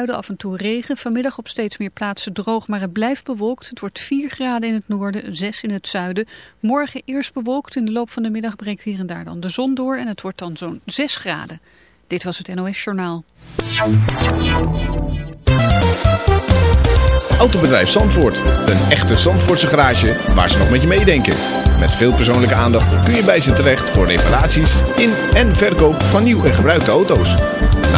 zuiden af en toe regen. Vanmiddag op steeds meer plaatsen droog, maar het blijft bewolkt. Het wordt 4 graden in het noorden, 6 in het zuiden. Morgen eerst bewolkt. In de loop van de middag breekt hier en daar dan de zon door. En het wordt dan zo'n 6 graden. Dit was het NOS Journaal. Autobedrijf Zandvoort. Een echte Zandvoortse garage waar ze nog met je meedenken. Met veel persoonlijke aandacht kun je bij ze terecht voor reparaties in en verkoop van nieuw en gebruikte auto's.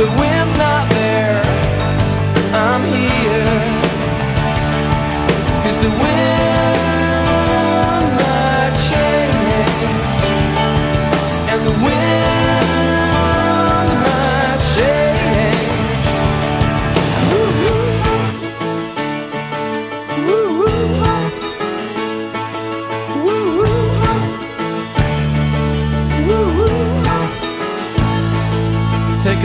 The wind's not there, I'm here. Cause the wind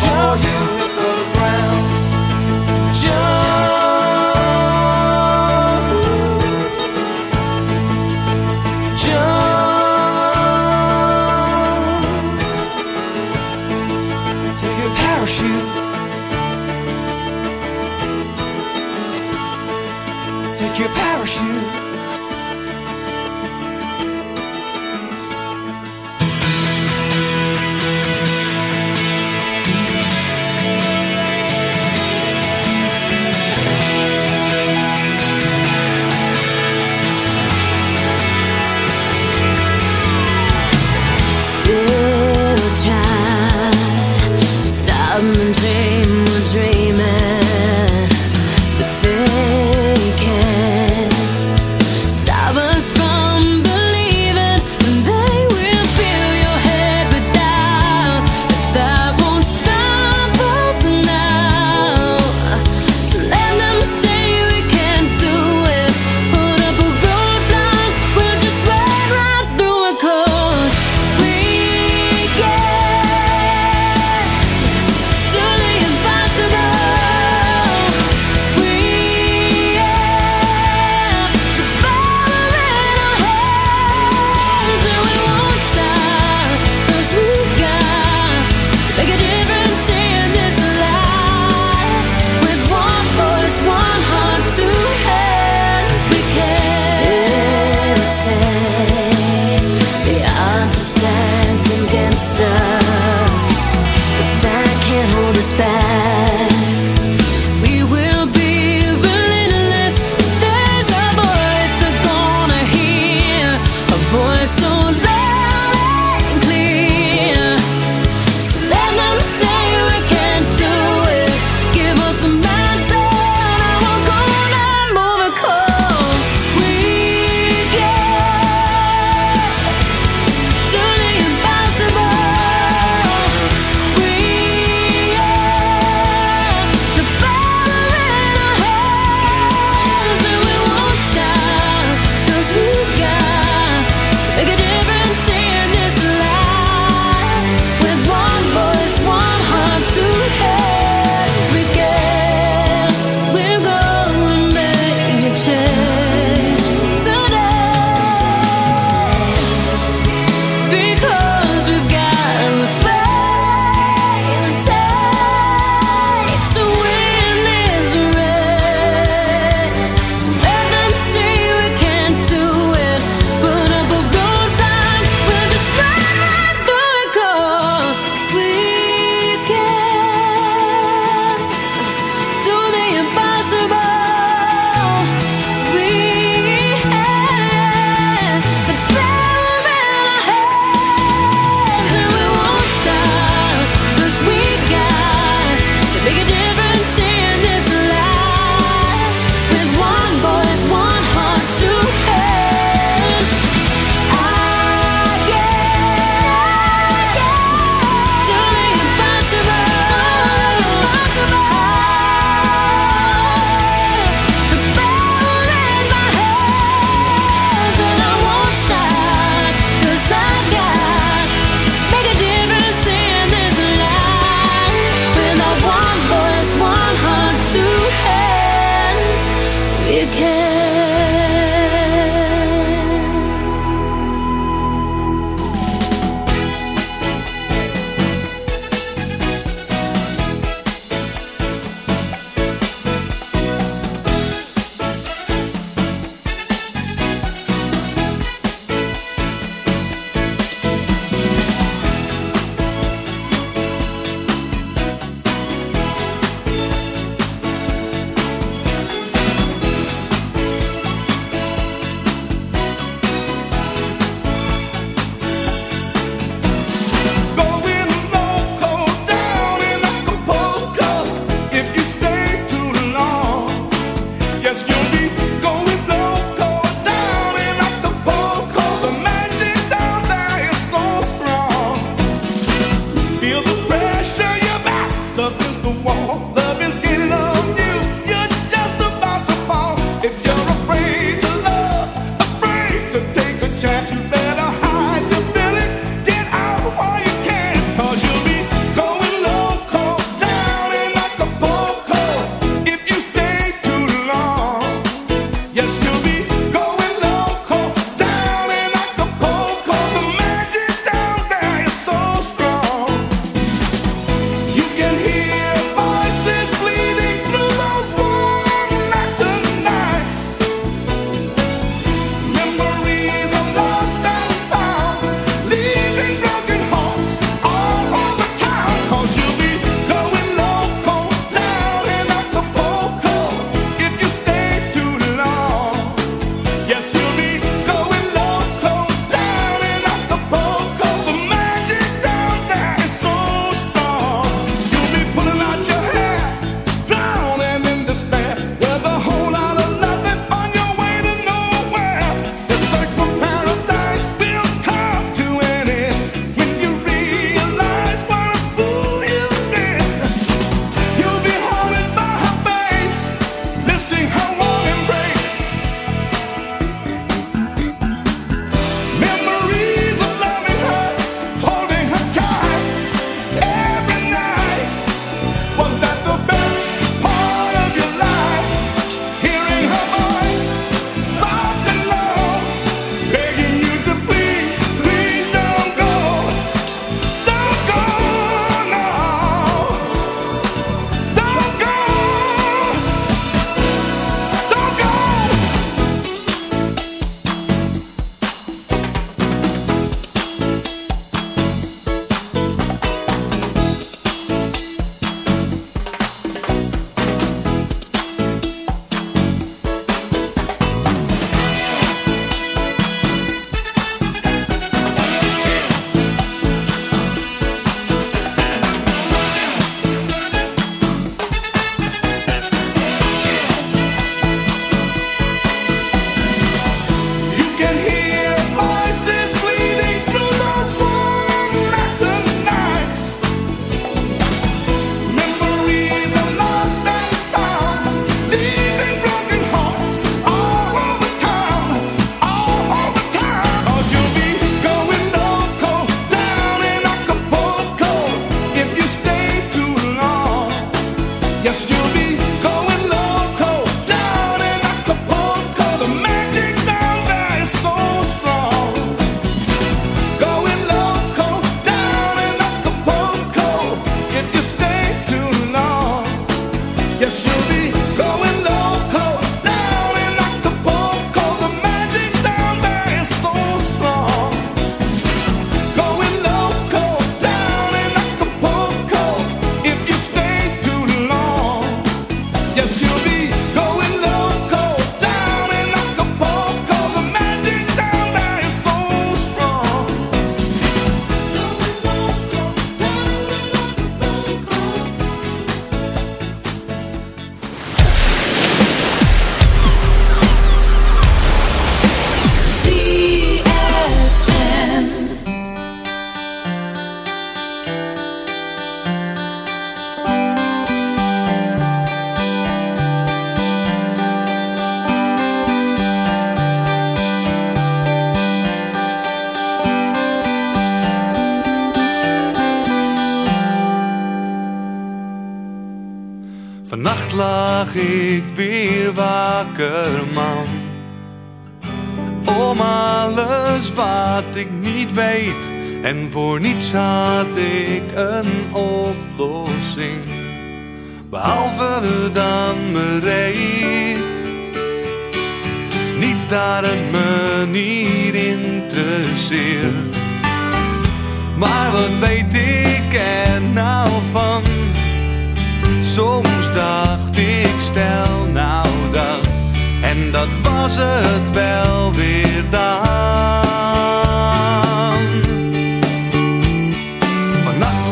Show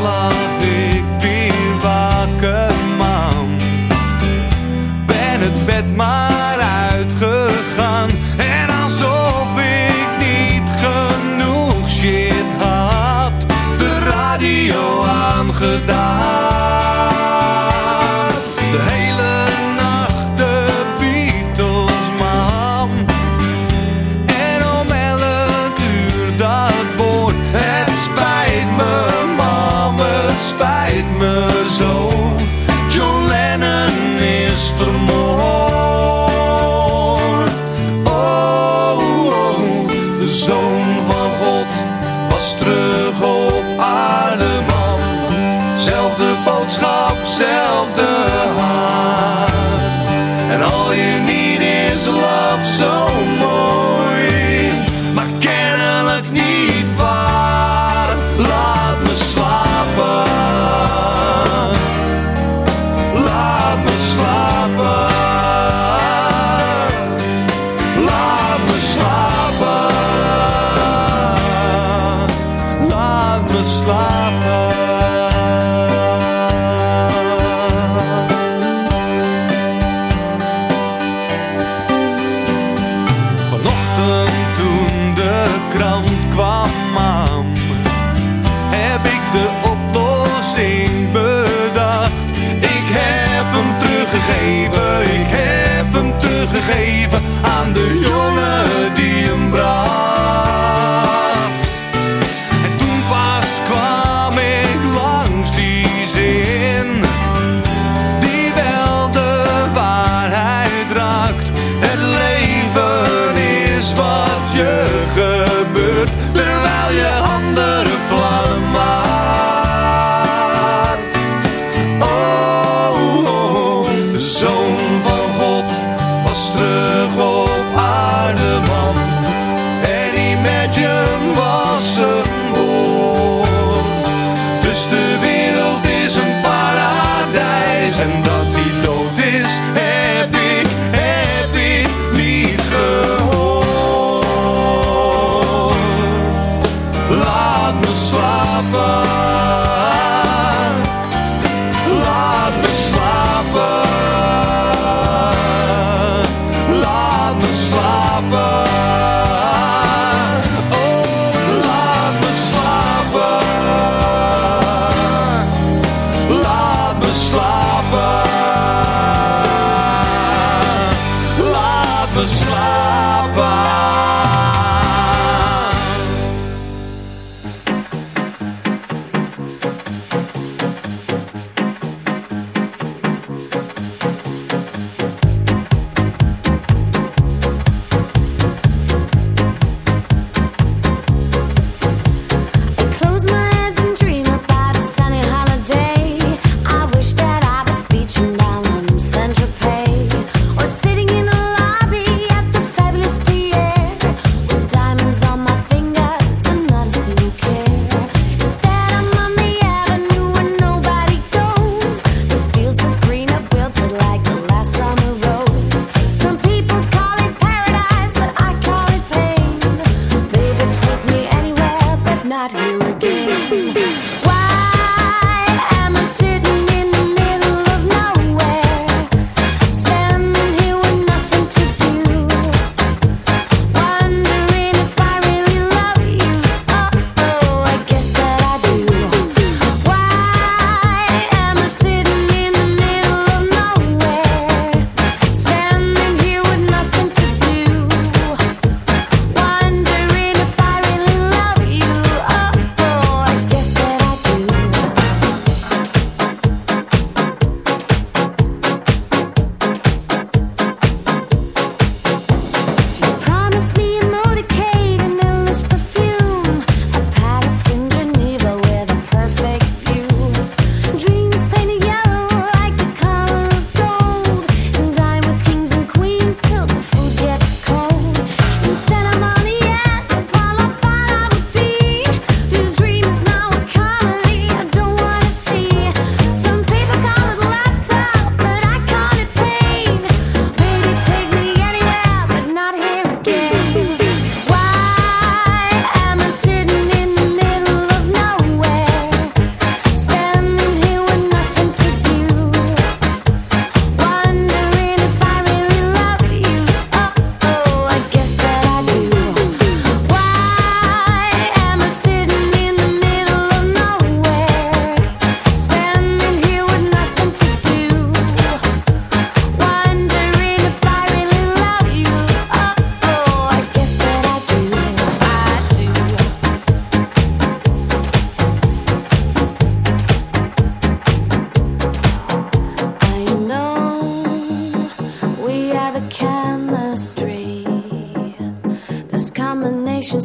love vez.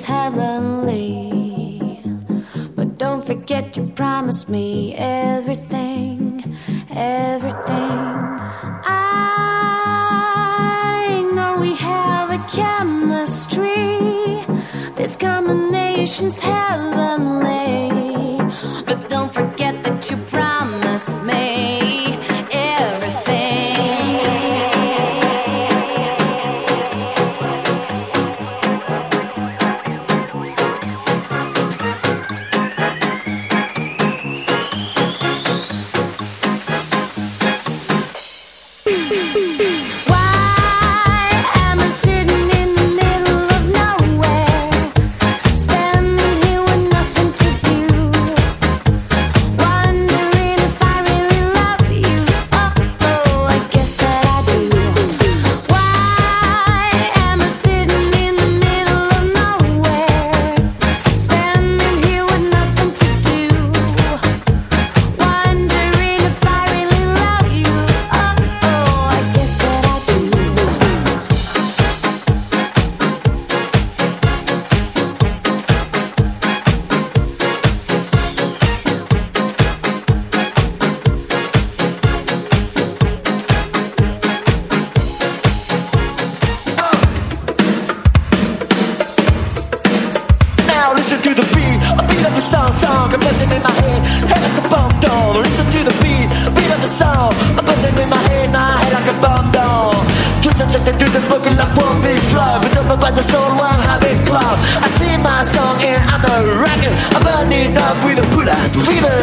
Heavenly. But don't forget you promised me everything,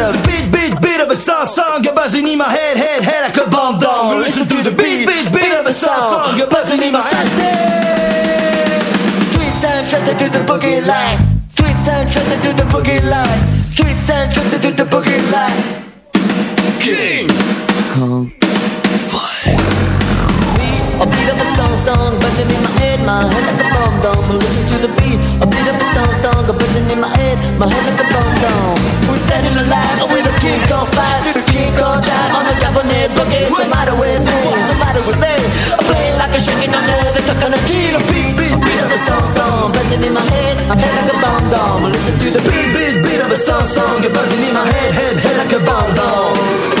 fever. Beat, beat, beat of a song, song, a buzzing in my head, head, head like a bomb down. Listen to the beat, beat, beat of a song, song, a buzzing in my head. Tweets and trusted to the boogie line. Tweets and trusted to the boogie line. Tweets and trusted to the boogie line. King Kong Fire. A beat of a song, song, buzzing in my head, my head like a bomb dome. Listen to the beat, a beat of a song, song, a buzzing in my head, my head like a bomb dome. We're standing alive with a King Kong fire, through the King Kong drive on the Japanese boogie. What's the matter with me? What's the matter with me? I'm playing like a shaking under the coconut tree. The beat, beat, beat of a song, song, buzzing in my head, my head like a bomb dome. Listen to the beat, beat, beat of a song, song, you're buzzing in my head, head, head like a bomb dome.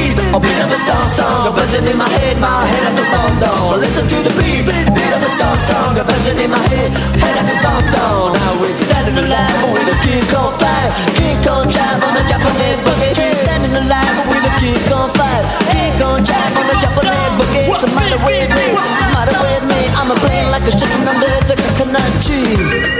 Beat, a beat of the song, song, a buzzing in my head, my head like a bomb down. Listen to the beat, beat of the song, song, a buzzing in my head, head like a bomb down. Now we're standing alive with a King Kong fire, King Kong drive on the Japanese boogie. We're standing alive with a King Kong fire, King Kong drive on the Japanese boogie. What's the matter with me? What's the matter with me? I'm a brain like a chicken under the coconut tree.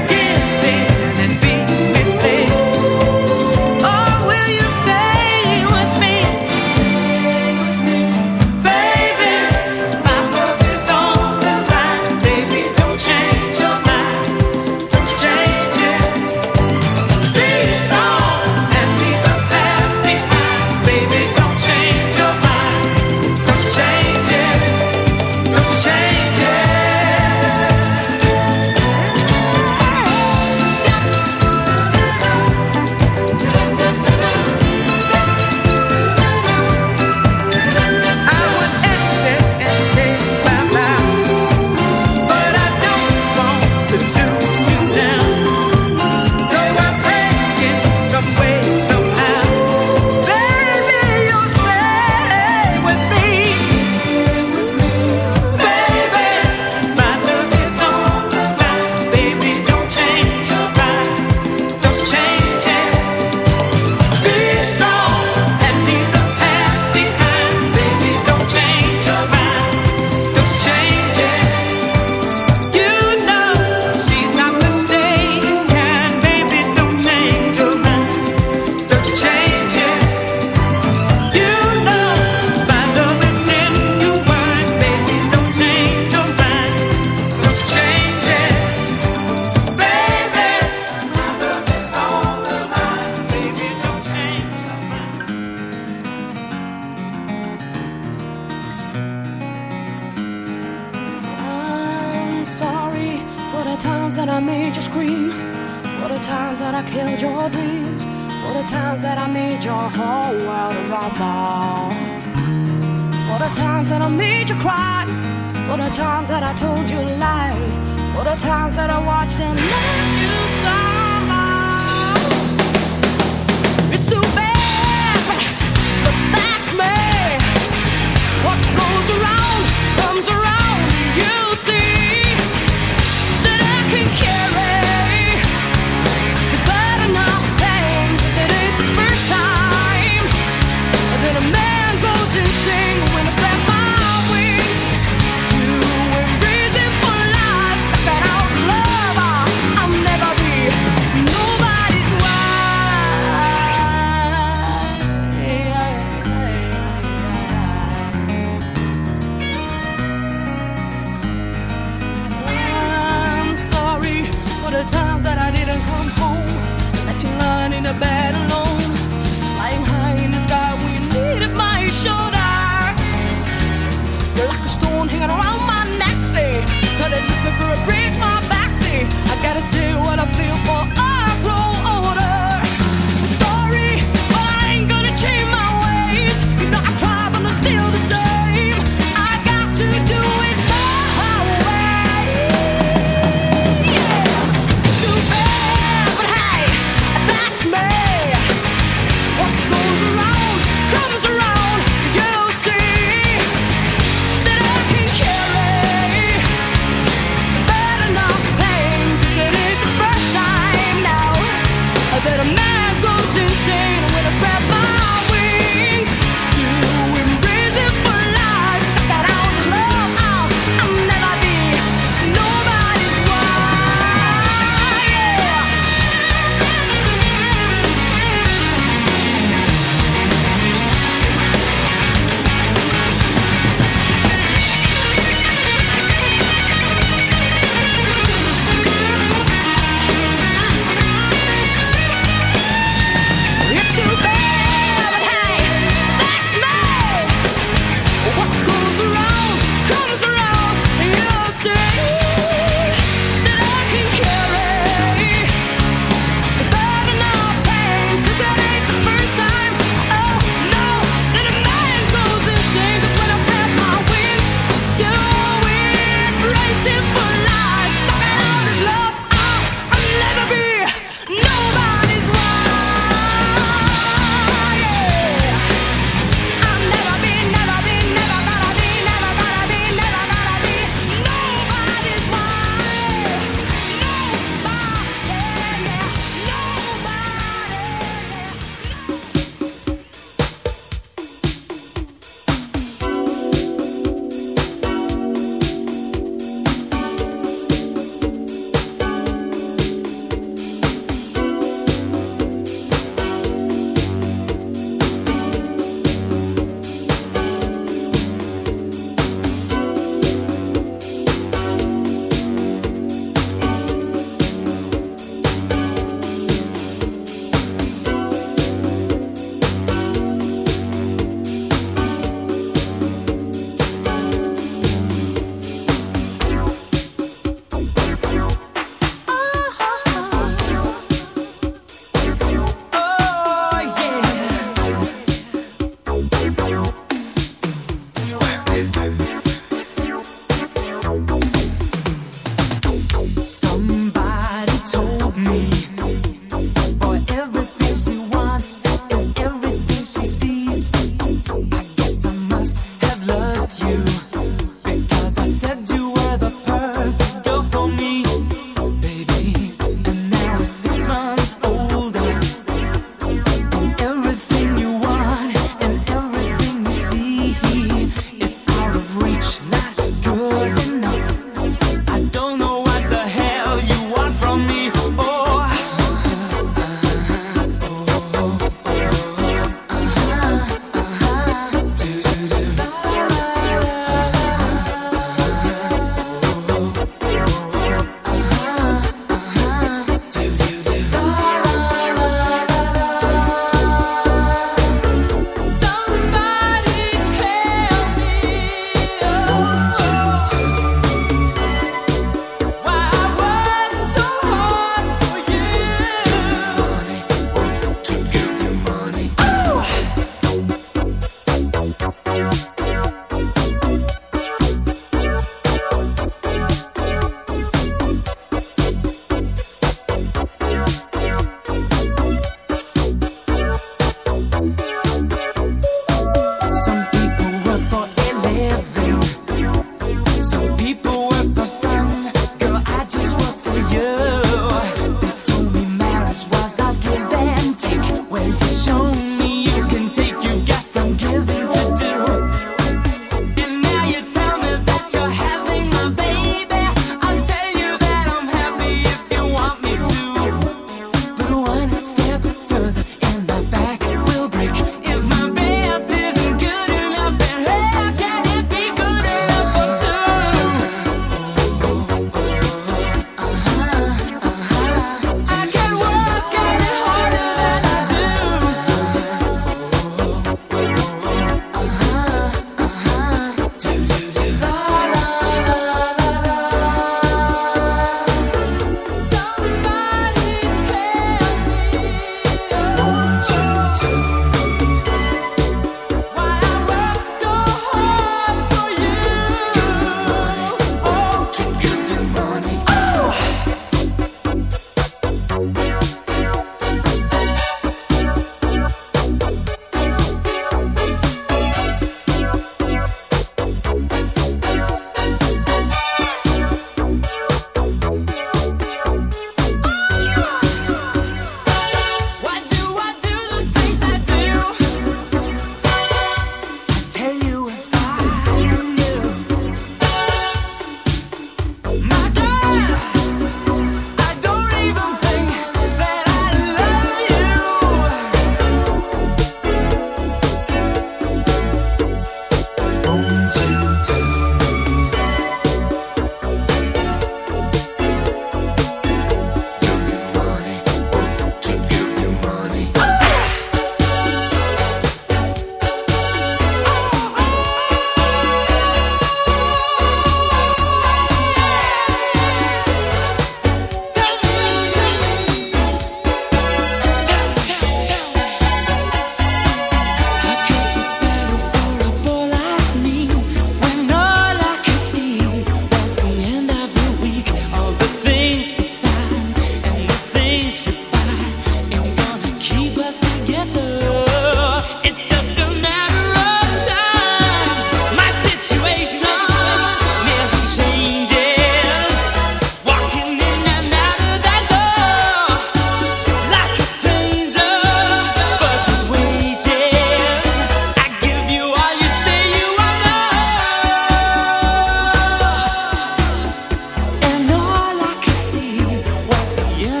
yeah,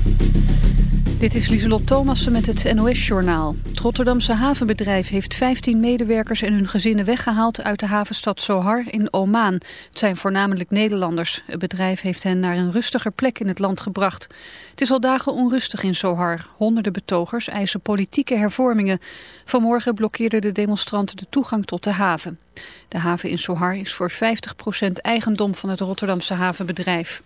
Dit is Lieselot Thomassen met het NOS-journaal. Het Rotterdamse havenbedrijf heeft 15 medewerkers en hun gezinnen weggehaald uit de havenstad Sohar in Oman. Het zijn voornamelijk Nederlanders. Het bedrijf heeft hen naar een rustiger plek in het land gebracht. Het is al dagen onrustig in Sohar. Honderden betogers eisen politieke hervormingen. Vanmorgen blokkeerden de demonstranten de toegang tot de haven. De haven in Sohar is voor 50% eigendom van het Rotterdamse havenbedrijf.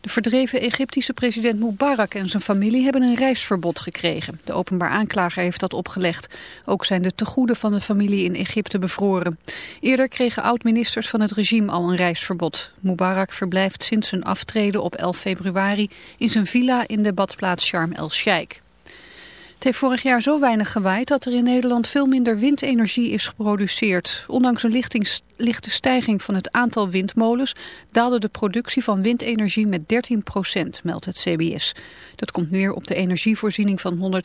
De verdreven Egyptische president Mubarak en zijn familie hebben een reisverbod gekregen. De openbaar aanklager heeft dat opgelegd. Ook zijn de tegoeden van de familie in Egypte bevroren. Eerder kregen oud-ministers van het regime al een reisverbod. Mubarak verblijft sinds zijn aftreden op 11 februari in zijn villa in de badplaats Sharm el-Sheikh. Het heeft vorig jaar zo weinig gewaaid dat er in Nederland veel minder windenergie is geproduceerd. Ondanks een lichte stijging van het aantal windmolens daalde de productie van windenergie met 13 procent, meldt het CBS. Dat komt neer op de energievoorziening van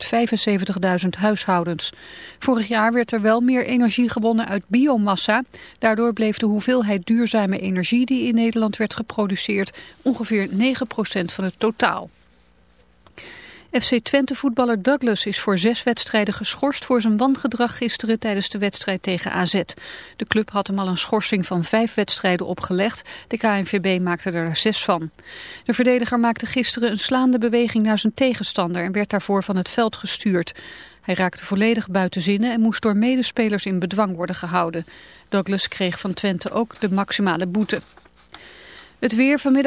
175.000 huishoudens. Vorig jaar werd er wel meer energie gewonnen uit biomassa. Daardoor bleef de hoeveelheid duurzame energie die in Nederland werd geproduceerd ongeveer 9 procent van het totaal. FC Twente-voetballer Douglas is voor zes wedstrijden geschorst voor zijn wangedrag gisteren tijdens de wedstrijd tegen AZ. De club had hem al een schorsing van vijf wedstrijden opgelegd. De KNVB maakte er zes van. De verdediger maakte gisteren een slaande beweging naar zijn tegenstander en werd daarvoor van het veld gestuurd. Hij raakte volledig buiten zinnen en moest door medespelers in bedwang worden gehouden. Douglas kreeg van Twente ook de maximale boete. Het weer vanmiddag